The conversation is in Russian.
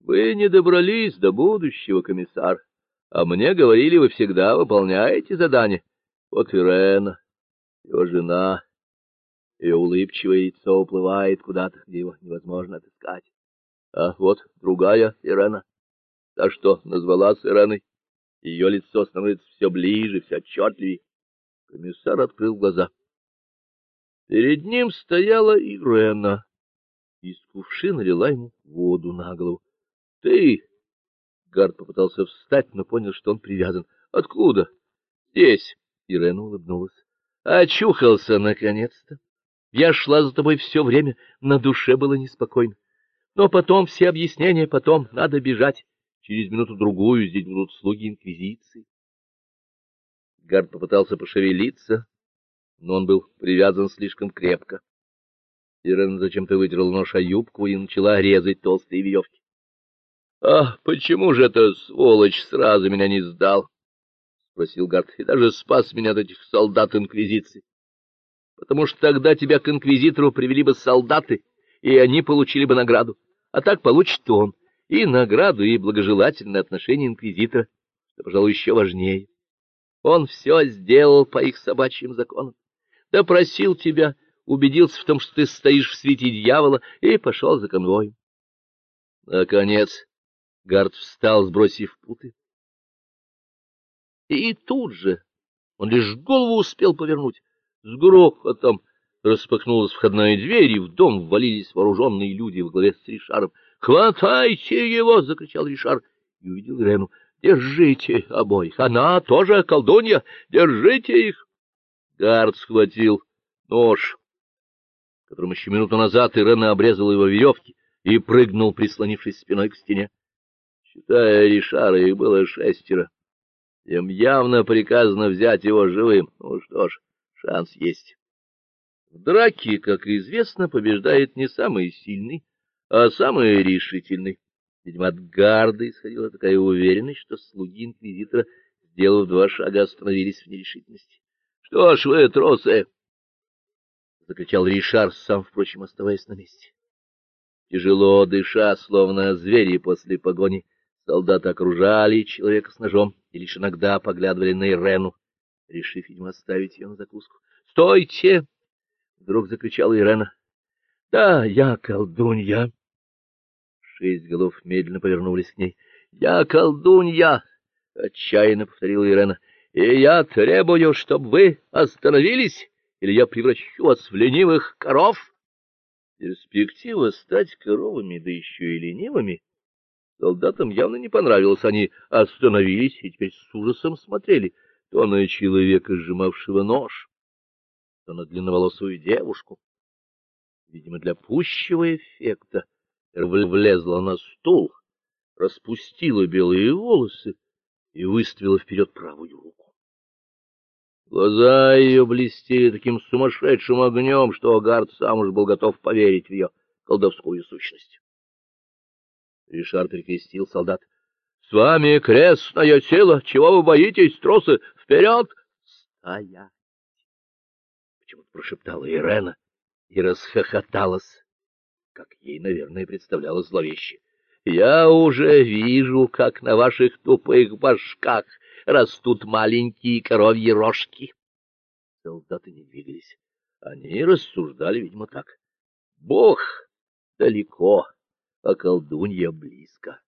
Вы не добрались до будущего, комиссар, а мне говорили, вы всегда выполняете задание. Вот Ирена, его жена, ее улыбчивое лицо уплывает куда-то, где его невозможно отыскать. А вот другая Ирена, та, что назвалась Иреной, ее лицо становится все ближе, все отчетливее. Комиссар открыл глаза. Перед ним стояла Ирена. Из кувшина лила ему воду на голову. — Ты! — Гард попытался встать, но понял, что он привязан. — Откуда? — Здесь. Ирена улыбнулась. — Очухался, наконец-то. Я шла за тобой все время, на душе было неспокойно. Но потом все объяснения, потом надо бежать. Через минуту-другую здесь будут слуги Инквизиции. Гард попытался пошевелиться, но он был привязан слишком крепко. Ирена зачем-то вытерла нож о юбку и начала резать толстые веревки. — А почему же эта сволочь сразу меня не сдал? — спросил Гард. — И даже спас меня от этих солдат Инквизиции. — Потому что тогда тебя к Инквизитору привели бы солдаты, и они получили бы награду. А так получит он и награду, и благожелательное отношение Инквизитора, что, пожалуй, еще важнее. Он все сделал по их собачьим законам. Допросил тебя, убедился в том, что ты стоишь в свете дьявола, и пошел за конвоем. Наконец Гард встал, сбросив путы. И тут же он лишь голову успел повернуть. С грохотом распахнулась входная дверь, и в дом ввалились вооруженные люди в главе с Ришаром. «Хватайте его!» — закричал Ришар и увидел Рену. Держите обоих. Она тоже колдунья. Держите их. Гард схватил нож, которым еще минуту назад Ирена обрезала его веревки и прыгнул, прислонившись спиной к стене. Считая Ришара, их было шестеро. Им явно приказано взять его живым. Ну что ж, шанс есть. В драке, как известно, побеждает не самый сильный, а самый решительный. Видимо, от гарда исходила такая уверенность, что слуги инквизитора, сделав два шага, остановились в нерешительности. — Что ж вы, тросы! — закричал Ришар, сам, впрочем, оставаясь на месте. Тяжело дыша, словно звери после погони, солдаты окружали человека с ножом и лишь иногда поглядывали на Ирену, решив, видимо, оставить ее на закуску. — Стойте! — вдруг закричала Ирена. — Да, я колдунья. Шесть голов медленно повернулись к ней. — Я колдунья! — отчаянно повторила Ирена. — И я требую, чтобы вы остановились, или я превращу вас в ленивых коров. Перспектива стать коровами, да еще и ленивыми, солдатам явно не понравилось. Они остановились и теперь с ужасом смотрели то на человека, сжимавшего нож, то на длинноволосую девушку. Видимо, для пущего эффекта влезла на стул, распустила белые волосы и выставила вперед правую руку. Глаза ее блестели таким сумасшедшим огнем, что Агард сам уж был готов поверить в ее колдовскую сущность. Ришар перекрестил солдат. — С вами крестное тело! Чего вы боитесь, тросы? Вперед! — Стоять! — почему-то прошептала Ирена и расхохоталась как ей, наверное, представлялось зловеще. Я уже вижу, как на ваших тупых башках растут маленькие коровьи рожки. Солдаты не двигались. Они рассуждали, видимо, так. Бог далеко, а колдунья близко.